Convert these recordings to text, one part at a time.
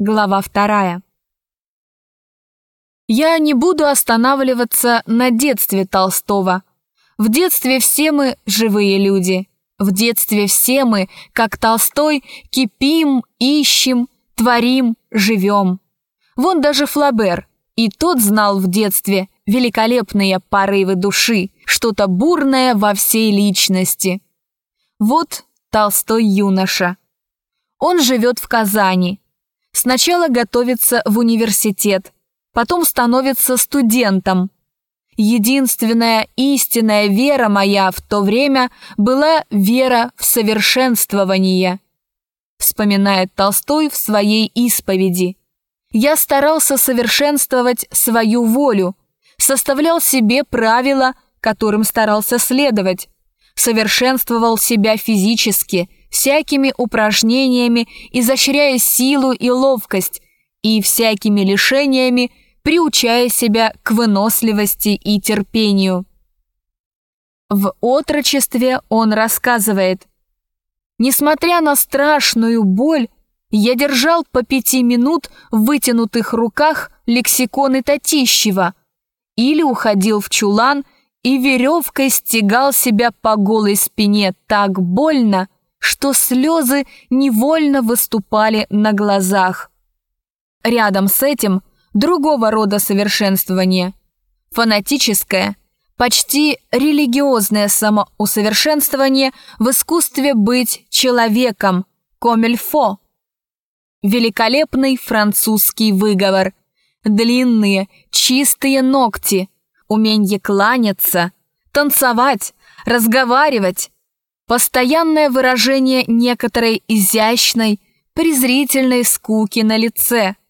Глава вторая. Я не буду останавливаться на детстве Толстого. В детстве все мы живые люди. В детстве все мы, как Толстой, кипим, ищем, творим, живем. Вон даже Флабер, и тот знал в детстве великолепные порывы души, что-то бурное во всей личности. Вот Толстой юноша. Он живет в Казани. Сначала готовится в университет – потом становится студентом. Единственная истинная вера моя в то время была вера в совершенствование, вспоминает Толстой в своей исповеди. Я старался совершенствовать свою волю, составлял себе правила, которым старался следовать, совершенствовал себя физически, всякими упражнениями, изощряя силу и ловкость, и всякими лишениями, приучая себя к выносливости и терпению. В отрочестве он рассказывает, «Несмотря на страшную боль, я держал по пяти минут в вытянутых руках лексиконы Татищева или уходил в чулан и веревкой стегал себя по голой спине так больно, что слезы невольно выступали на глазах. Рядом с этим другого рода совершенствование. Фанатическое, почти религиозное самоусовершенствование в искусстве быть человеком, комельфо. Великолепный французский выговор, длинные, чистые ногти, умение кланяться, танцевать, разговаривать, постоянное выражение некоторой изящной, презрительной скуки на лице –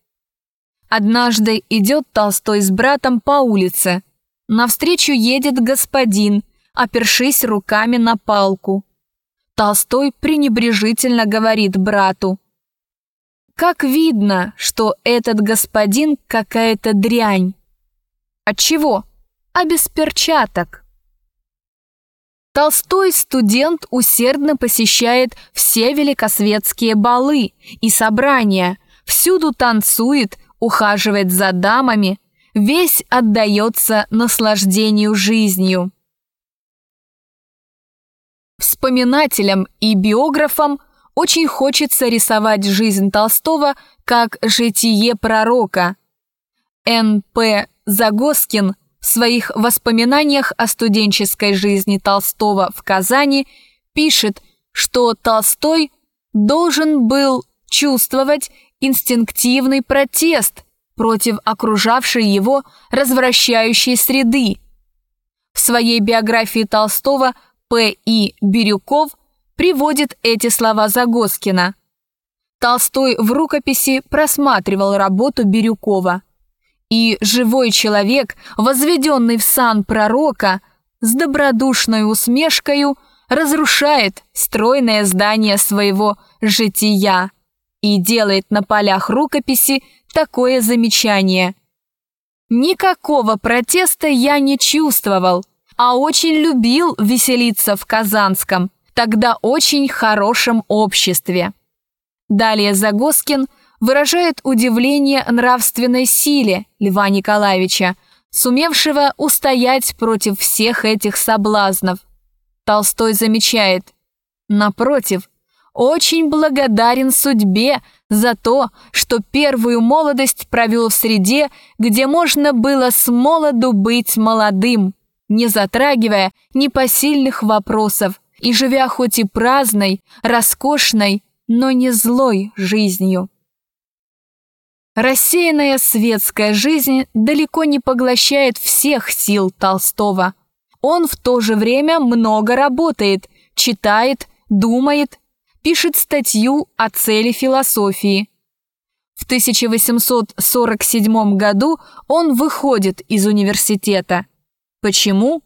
Однажды идет Толстой с братом по улице. Навстречу едет господин, опершись руками на палку. Толстой пренебрежительно говорит брату. Как видно, что этот господин какая-то дрянь. От чего? А без перчаток. Толстой студент усердно посещает все великосветские балы и собрания, всюду танцует, ухаживает за дамами, весь отдается наслаждению жизнью. Вспоминателям и биографам очень хочется рисовать жизнь Толстого как житие пророка. Н.П. Загоскин своих воспоминаниях о студенческой жизни Толстого в Казани пишет, что Толстой должен был чувствовать инстинктивный протест против окружавшей его развращающей среды. В своей биографии Толстого П. И. Бирюков приводит эти слова Загоскина. Толстой в рукописи просматривал работу Бирюкова. И живой человек, возведенный в сан пророка, с добродушной усмешкою разрушает стройное здание своего жития и делает на полях рукописи такое замечание. Никакого протеста я не чувствовал, а очень любил веселиться в Казанском, тогда очень хорошем обществе. Далее Загоскин выражает удивление нравственной силе Льва Николаевича, сумевшего устоять против всех этих соблазнов. Толстой замечает, напротив, очень благодарен судьбе за то, что первую молодость провел в среде, где можно было с молоду быть молодым, не затрагивая непосильных вопросов и живя хоть и праздной, роскошной, но не злой жизнью. Рассеянная светская жизнь далеко не поглощает всех сил Толстого. Он в то же время много работает, читает, думает пишет статью о цели философии. В 1847 году он выходит из университета. Почему?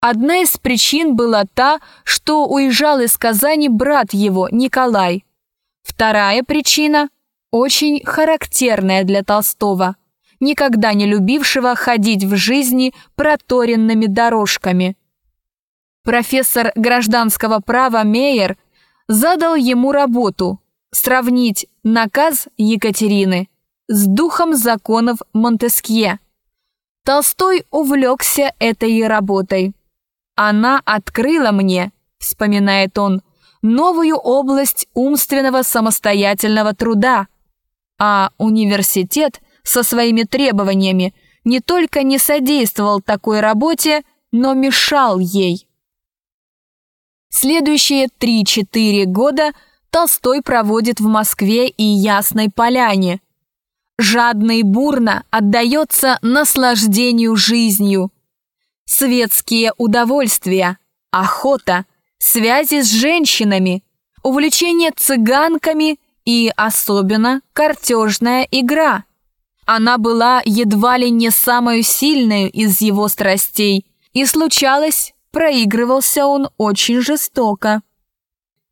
Одна из причин была та, что уезжал из Казани брат его, Николай. Вторая причина – очень характерная для Толстого, никогда не любившего ходить в жизни проторенными дорожками. Профессор гражданского права Мейер – задал ему работу сравнить наказ Екатерины с духом законов Монтескье. Толстой увлекся этой работой. Она открыла мне, вспоминает он, новую область умственного самостоятельного труда, а университет со своими требованиями не только не содействовал такой работе, но мешал ей. Следующие 3-4 года Толстой проводит в Москве и Ясной Поляне. Жадно и бурно отдается наслаждению жизнью. Светские удовольствия, охота, связи с женщинами, увлечение цыганками и особенно картежная игра. Она была едва ли не самой сильной из его страстей, и случалось, проигрывался он очень жестоко.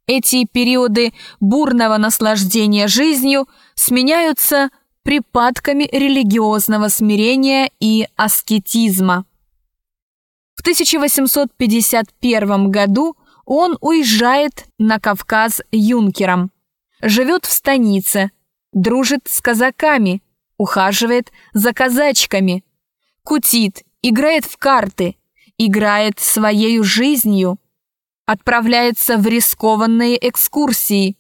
Эти периоды бурного наслаждения жизнью сменяются припадками религиозного смирения и аскетизма. В 1851 году он уезжает на Кавказ юнкером, живет в станице, дружит с казаками, ухаживает за казачками, кутит, играет в карты, играет своей жизнью, отправляется в рискованные экскурсии.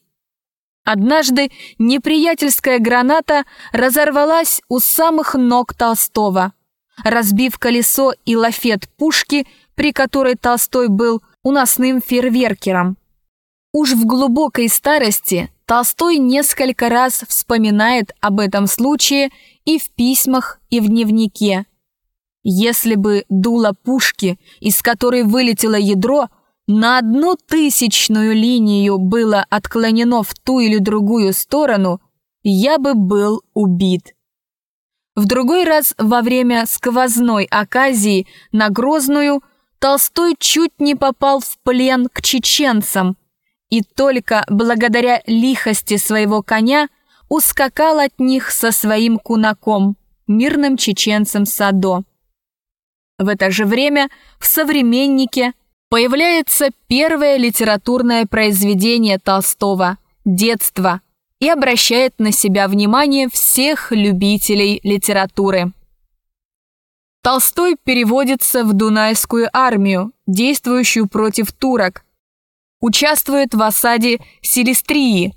Однажды неприятельская граната разорвалась у самых ног Толстого, разбив колесо и лафет пушки, при которой Толстой был уносным фейерверкером. Уж в глубокой старости Толстой несколько раз вспоминает об этом случае и в письмах, и в дневнике. Если бы дуло пушки, из которой вылетело ядро, на одну тысячную линию было отклонено в ту или другую сторону, я бы был убит. В другой раз во время сквозной оказии на Грозную Толстой чуть не попал в плен к чеченцам и только благодаря лихости своего коня ускакал от них со своим кунаком, мирным чеченцем Садо. В это же время в «Современнике» появляется первое литературное произведение Толстого «Детство» и обращает на себя внимание всех любителей литературы. Толстой переводится в Дунайскую армию, действующую против турок, участвует в осаде Силистрии.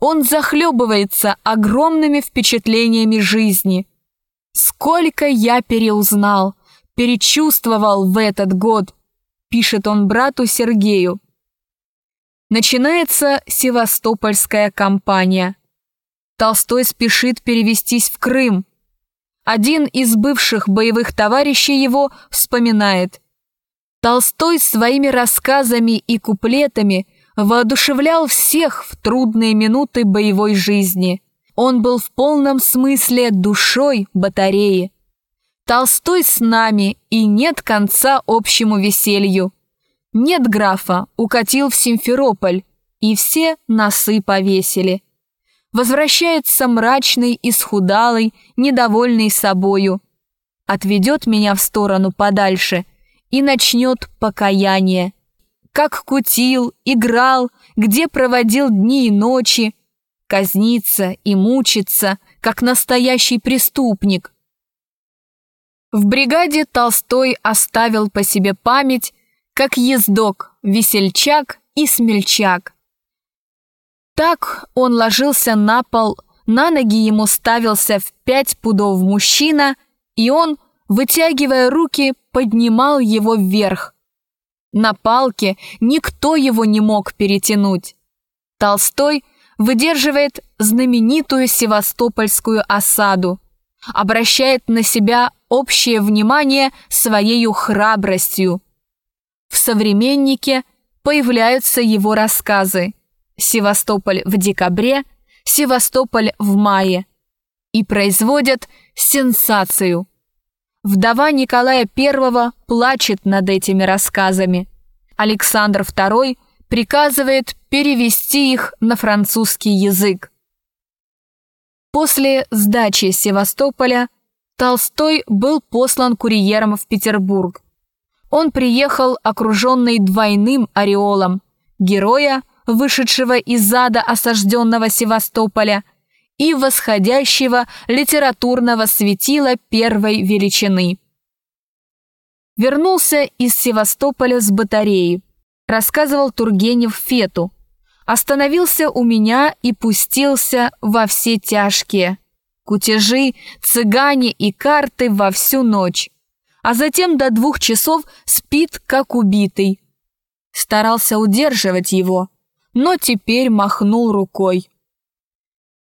Он захлебывается огромными впечатлениями жизни. Сколько я переузнал, перечувствовал в этот год, пишет он брату Сергею. Начинается Севастопольская кампания. Толстой спешит перевестись в Крым. Один из бывших боевых товарищей его вспоминает. Толстой своими рассказами и куплетами воодушевлял всех в трудные минуты боевой жизни. Он был в полном смысле душой батареи. Толстой с нами, и нет конца общему веселью. Нет графа, укатил в Симферополь, и все носы повесили. Возвращается мрачный, исхудалый, недовольный собою. Отведет меня в сторону подальше и начнет покаяние. Как кутил, играл, где проводил дни и ночи. Казнится и мучится, как настоящий преступник – в бригаде Толстой оставил по себе память, как ездок, весельчак и смельчак. Так он ложился на пол, на ноги ему ставился в пять пудов мужчина, и он, вытягивая руки, поднимал его вверх. На палке никто его не мог перетянуть. Толстой выдерживает знаменитую севастопольскую осаду, обращает на себя общее внимание своей храбростью. В «Современнике» появляются его рассказы «Севастополь в декабре», «Севастополь в мае» и производят сенсацию. Вдова Николая I плачет над этими рассказами. Александр II приказывает перевести их на французский язык. После сдачи Севастополя Толстой был послан курьером в Петербург. Он приехал окруженный двойным ореолом – героя, вышедшего из ада осажденного Севастополя, и восходящего литературного светила первой величины. Вернулся из Севастополя с батареи, рассказывал Тургенев Фету. Остановился у меня и пустился во все тяжкие. Кутежи, цыгане и карты во всю ночь. А затем до двух часов спит, как убитый. Старался удерживать его, но теперь махнул рукой.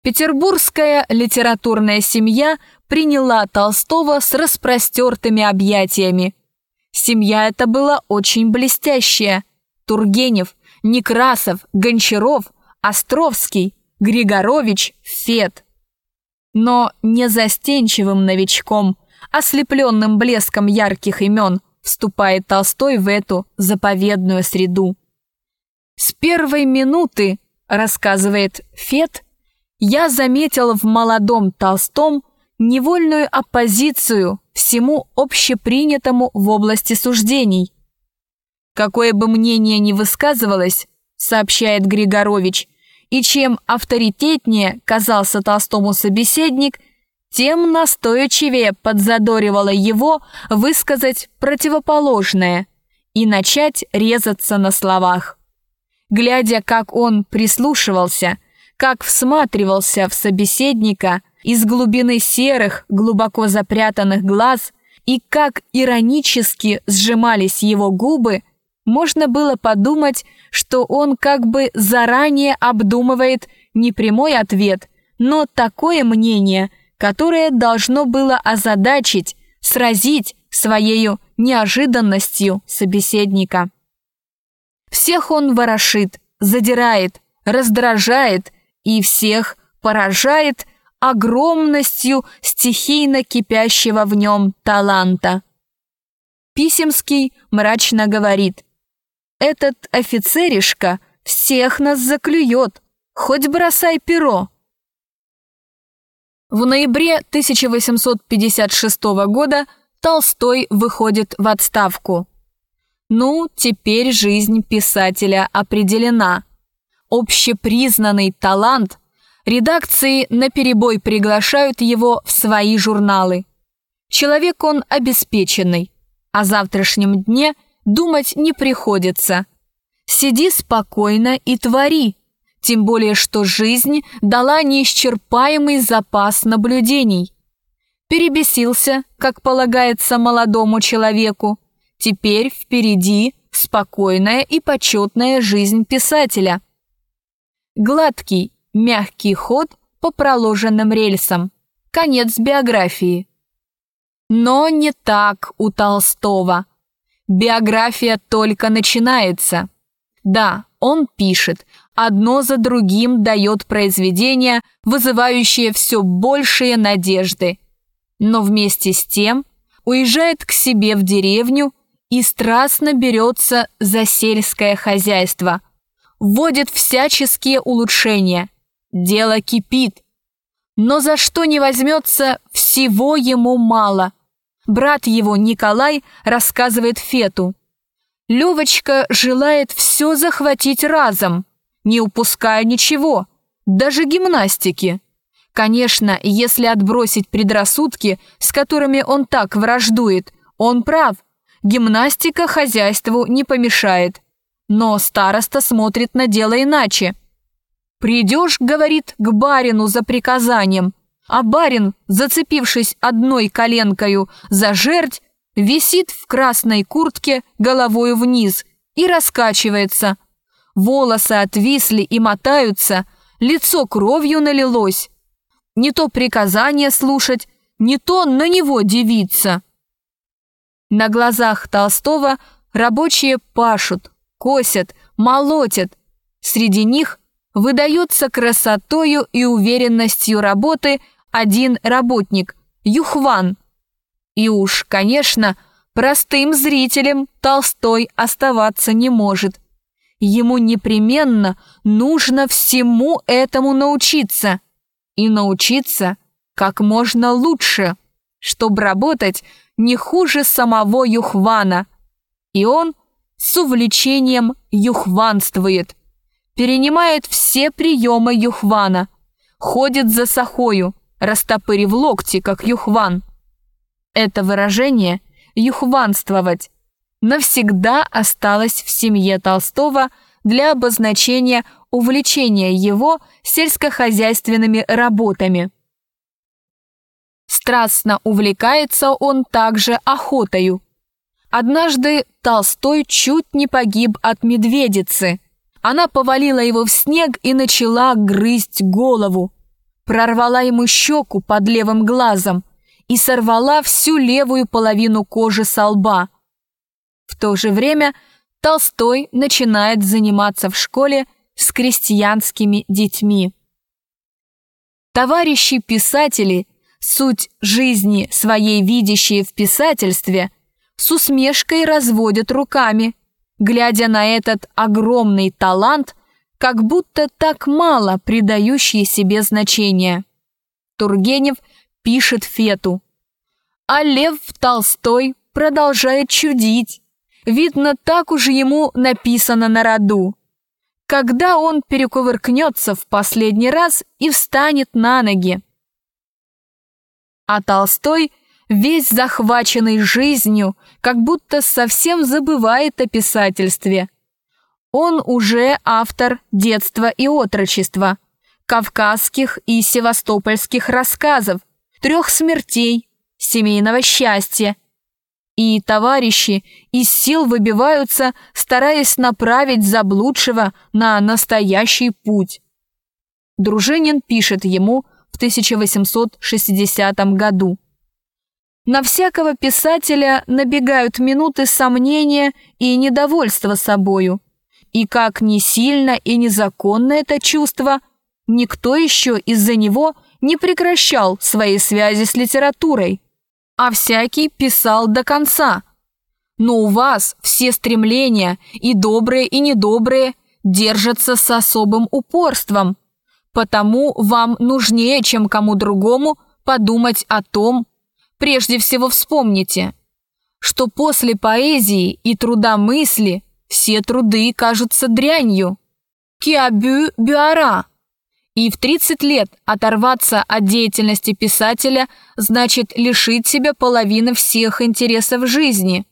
Петербургская литературная семья приняла Толстого с распростертыми объятиями. Семья эта была очень блестящая. Тургенев, Некрасов, Гончаров, Островский, Григорович, Фет. Но не застенчивым новичком, ослепленным блеском ярких имен, вступает Толстой в эту заповедную среду. С первой минуты, рассказывает Фет, я заметил в молодом Толстом невольную оппозицию всему общепринятому в области суждений. Какое бы мнение ни высказывалось, сообщает Григорович, и чем авторитетнее казался Толстому собеседник, тем настойчивее подзадоривало его высказать противоположное и начать резаться на словах. Глядя, как он прислушивался, как всматривался в собеседника из глубины серых, глубоко запрятанных глаз и как иронически сжимались его губы, можно было подумать, что он как бы заранее обдумывает не прямой ответ, но такое мнение, которое должно было озадачить, сразить своей неожиданностью собеседника. Всех он ворошит, задирает, раздражает и всех поражает огромностью стихийно кипящего в нем таланта. Писемский мрачно говорит, «Этот офицеришка всех нас заклюет, хоть бросай перо». В ноябре 1856 года Толстой выходит в отставку. Ну, теперь жизнь писателя определена. Общепризнанный талант, редакции наперебой приглашают его в свои журналы. Человек он обеспеченный, о завтрашнем дне думать не приходится. Сиди спокойно и твори, тем более что жизнь дала неисчерпаемый запас наблюдений. Перебесился, как полагается молодому человеку, Теперь впереди спокойная и почетная жизнь писателя. Гладкий, мягкий ход по проложенным рельсам. Конец биографии. Но не так у Толстого. Биография только начинается. Да, он пишет, одно за другим дает произведения, вызывающие все большие надежды. Но вместе с тем уезжает к себе в деревню и страстно берется за сельское хозяйство. Вводит всяческие улучшения. Дело кипит. Но за что не возьмется, всего ему мало. Брат его Николай рассказывает Фету. Левочка желает все захватить разом, не упуская ничего, даже гимнастики. Конечно, если отбросить предрассудки, с которыми он так враждует, он прав – Гимнастика хозяйству не помешает. Но староста смотрит на дело иначе. «Придешь, — говорит, — к барину за приказанием, а барин, зацепившись одной коленкою за жердь, висит в красной куртке головою вниз и раскачивается. Волосы отвисли и мотаются, лицо кровью налилось. Не то приказание слушать, не то на него дивиться. На глазах Толстого рабочие пашут, косят, молотят. Среди них выдается красотою и уверенностью работы один работник – Юхван. И уж, конечно, простым зрителем Толстой оставаться не может. Ему непременно нужно всему этому научиться. И научиться как можно лучше, чтобы работать – не хуже самого Юхвана. И он с увлечением юхванствует. перенимает все приемы Юхвана, ходит за сахою, растопырив локти, как Юхван. Это выражение «юхванствовать» навсегда осталось в семье Толстого для обозначения увлечения его сельскохозяйственными работами. Страстно увлекается он также охотою. Однажды Толстой чуть не погиб от медведицы. Она повалила его в снег и начала грызть голову. Прорвала ему щеку под левым глазом и сорвала всю левую половину кожи со лба. В то же время Толстой начинает заниматься в школе с крестьянскими детьми. Товарищи писатели, суть жизни своей видящие в писательстве, с усмешкой разводят руками, глядя на этот огромный талант, как будто так мало придающий себе значения. Тургенев пишет Фету. А Лев Толстой продолжает чудить. Видно, так уж ему написано на роду. Когда он перекувыркнется в последний раз и встанет на ноги. А Толстой, весь захваченный жизнью, как будто совсем забывает о писательстве. Он уже автор детства и отрочества, кавказских и севастопольских рассказов, трех смертей, семейного счастья. И товарищи из сил выбиваются, стараясь направить заблудшего на настоящий путь. Дружинин пишет ему в 1860 году. На всякого писателя набегают минуты сомнения и недовольства собою. И как не сильно и незаконно это чувство, никто еще из-за него не прекращал своей связи с литературой а всякий писал до конца. Но у вас все стремления, и добрые, и недобрые, держатся с особым упорством. Потому вам нужнее, чем кому другому, подумать о том, прежде всего вспомните, что после поэзии и труда мысли все труды кажутся дрянью. Киабю бюара. И в 30 лет оторваться от деятельности писателя значит лишить себя половины всех интересов жизни.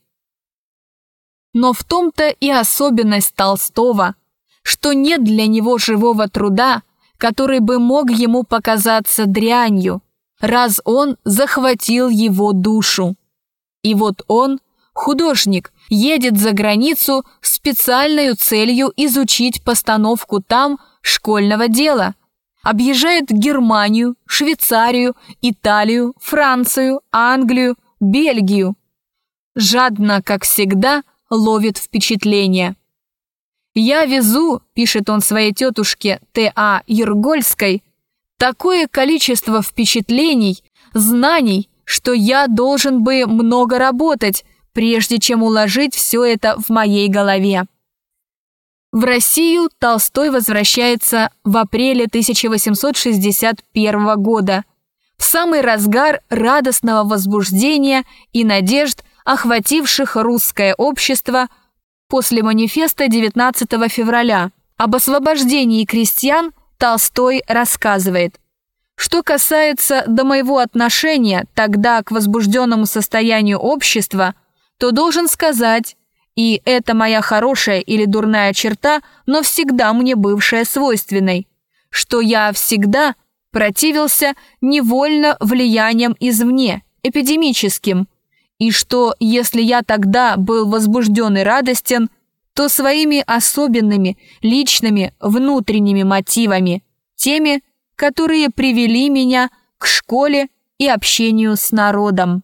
Но в том-то и особенность Толстого, что нет для него живого труда, который бы мог ему показаться дрянью, раз он захватил его душу. И вот он, художник, едет за границу с специальной целью изучить постановку там школьного дела – объезжает Германию, Швейцарию, Италию, Францию, Англию, Бельгию. Жадно, как всегда, ловит впечатление. «Я везу», – пишет он своей тетушке Т.А. Ергольской, «такое количество впечатлений, знаний, что я должен бы много работать, прежде чем уложить все это в моей голове». В Россию Толстой возвращается в апреле 1861 года, в самый разгар радостного возбуждения и надежд, охвативших русское общество после манифеста 19 февраля. Об освобождении крестьян Толстой рассказывает. Что касается до моего отношения тогда к возбужденному состоянию общества, то должен сказать, и это моя хорошая или дурная черта, но всегда мне бывшая свойственной, что я всегда противился невольно влиянием извне, эпидемическим, и что, если я тогда был возбужден и радостен, то своими особенными, личными, внутренними мотивами, теми, которые привели меня к школе и общению с народом.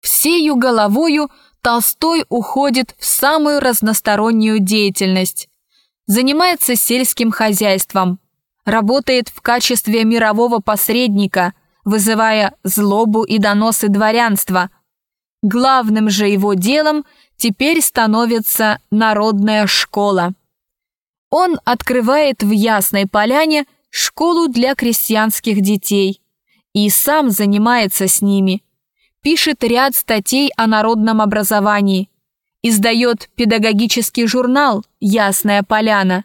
Всею головою – Толстой уходит в самую разностороннюю деятельность. Занимается сельским хозяйством, работает в качестве мирового посредника, вызывая злобу и доносы дворянства. Главным же его делом теперь становится народная школа. Он открывает в Ясной Поляне школу для крестьянских детей и сам занимается с ними – пишет ряд статей о народном образовании, издает педагогический журнал «Ясная поляна».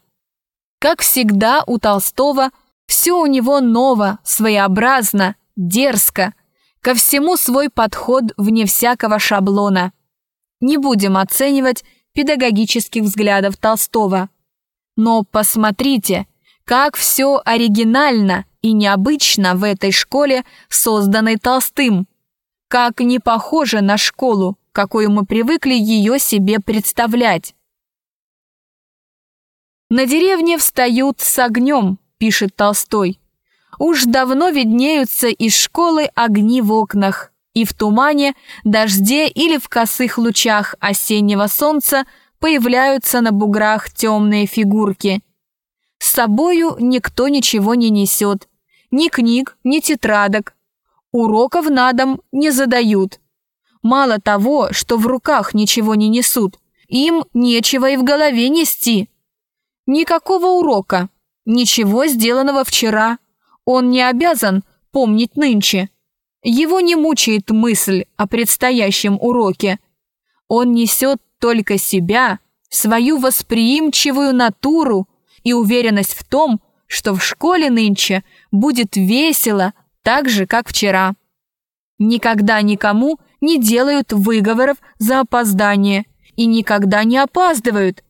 Как всегда у Толстого все у него ново, своеобразно, дерзко, ко всему свой подход вне всякого шаблона. Не будем оценивать педагогических взглядов Толстого. Но посмотрите, как все оригинально и необычно в этой школе, созданной Толстым. Как не похоже на школу, какую мы привыкли ее себе представлять. «На деревне встают с огнем», – пишет Толстой. «Уж давно виднеются из школы огни в окнах, и в тумане, дожде или в косых лучах осеннего солнца появляются на буграх темные фигурки. С собою никто ничего не несет, ни книг, ни тетрадок. Уроков на дом не задают. Мало того, что в руках ничего не несут, им нечего и в голове нести. Никакого урока, ничего сделанного вчера. Он не обязан помнить нынче. Его не мучает мысль о предстоящем уроке. Он несет только себя, свою восприимчивую натуру и уверенность в том, что в школе нынче будет весело так же, как вчера. Никогда никому не делают выговоров за опоздание и никогда не опаздывают.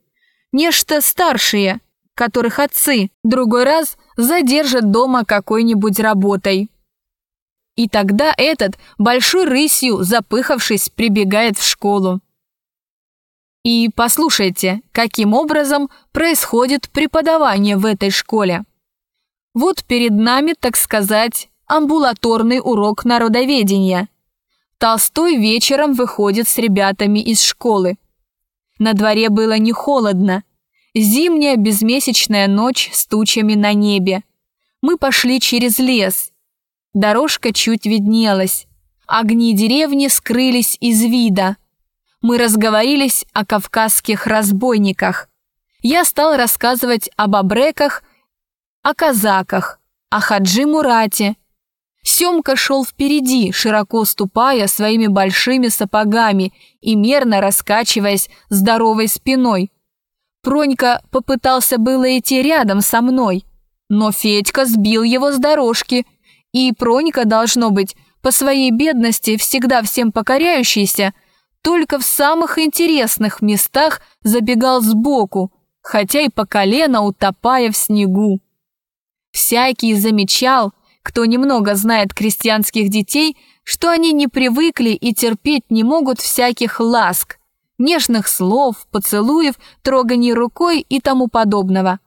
Нечто старшие, которых отцы другой раз задержат дома какой-нибудь работой. И тогда этот большой рысью, запыхавшись, прибегает в школу. И послушайте, каким образом происходит преподавание в этой школе. Вот перед нами, так сказать, амбулаторный урок народоведения. Толстой вечером выходит с ребятами из школы. На дворе было не холодно. Зимняя безмесячная ночь с тучами на небе. Мы пошли через лес. Дорожка чуть виднелась. Огни деревни скрылись из вида. Мы разговорились о кавказских разбойниках. Я стал рассказывать об абреках о казаках, о Хаджи Мурате. Семка шел впереди, широко ступая своими большими сапогами и мерно раскачиваясь здоровой спиной. Пронька попытался было идти рядом со мной, но Федька сбил его с дорожки, и Пронька, должно быть, по своей бедности, всегда всем покоряющийся, только в самых интересных местах забегал сбоку, хотя и по колено утопая в снегу. Всякий замечал, кто немного знает крестьянских детей, что они не привыкли и терпеть не могут всяких ласк, нежных слов, поцелуев, троганий рукой и тому подобного.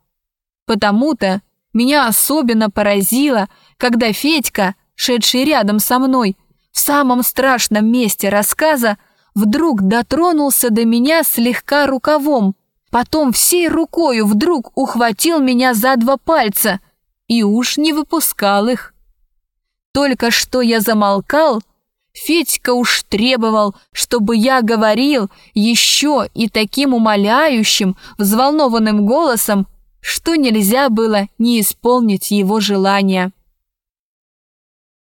Потому-то меня особенно поразило, когда Федька, шедший рядом со мной, в самом страшном месте рассказа, вдруг дотронулся до меня слегка рукавом, потом всей рукою вдруг ухватил меня за два пальца – и уж не выпускал их. Только что я замолкал, Федька уж требовал, чтобы я говорил еще и таким умоляющим, взволнованным голосом, что нельзя было не исполнить его желания.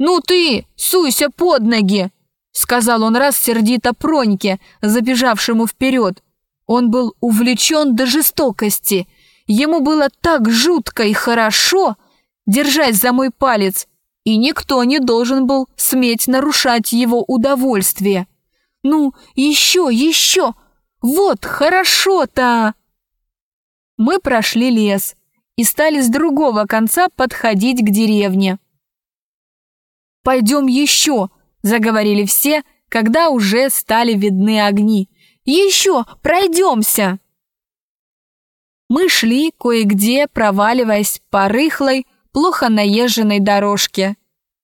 «Ну ты, суйся под ноги!» — сказал он раз сердито Проньке, забежавшему вперед. Он был увлечен до жестокости. Ему было так жутко и хорошо, держась за мой палец, и никто не должен был сметь нарушать его удовольствие. Ну, еще, еще! Вот хорошо-то! Мы прошли лес и стали с другого конца подходить к деревне. «Пойдем еще!» – заговорили все, когда уже стали видны огни. «Еще! Пройдемся!» Мы шли кое-где, проваливаясь по рыхлой, плохо наезженной дорожке.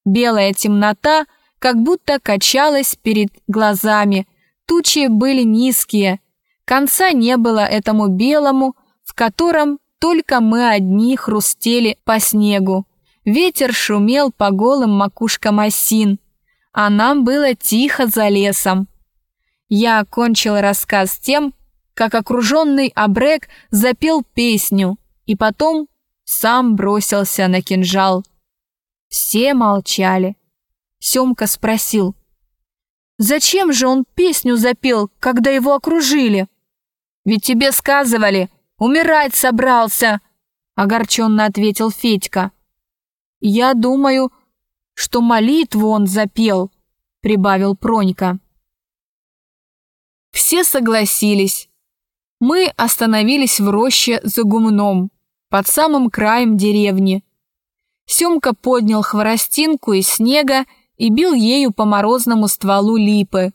Белая темнота как будто качалась перед глазами, тучи были низкие, конца не было этому белому, в котором только мы одни хрустели по снегу. Ветер шумел по голым макушкам осин, а нам было тихо за лесом. Я окончил рассказ тем, как окруженный абрек запел песню, и потом сам бросился на кинжал. Все молчали. Семка спросил, Зачем же он песню запел, когда его окружили? Ведь тебе сказывали, умирать собрался, огорченно ответил Федька. Я думаю, что молитву он запел, прибавил Пронька. Все согласились. Мы остановились в роще за гумном, под самым краем деревни. Семка поднял хворостинку из снега и бил ею по морозному стволу липы.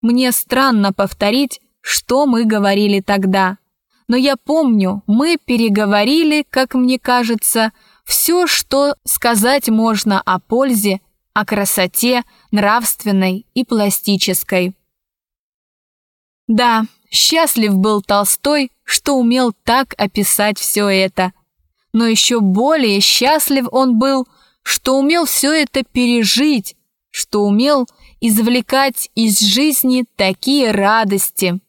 Мне странно повторить, что мы говорили тогда. Но я помню, мы переговорили, как мне кажется, все, что сказать можно о пользе, о красоте нравственной и пластической. Да, счастлив был Толстой, что умел так описать все это. Но еще более счастлив он был, что умел все это пережить, что умел извлекать из жизни такие радости –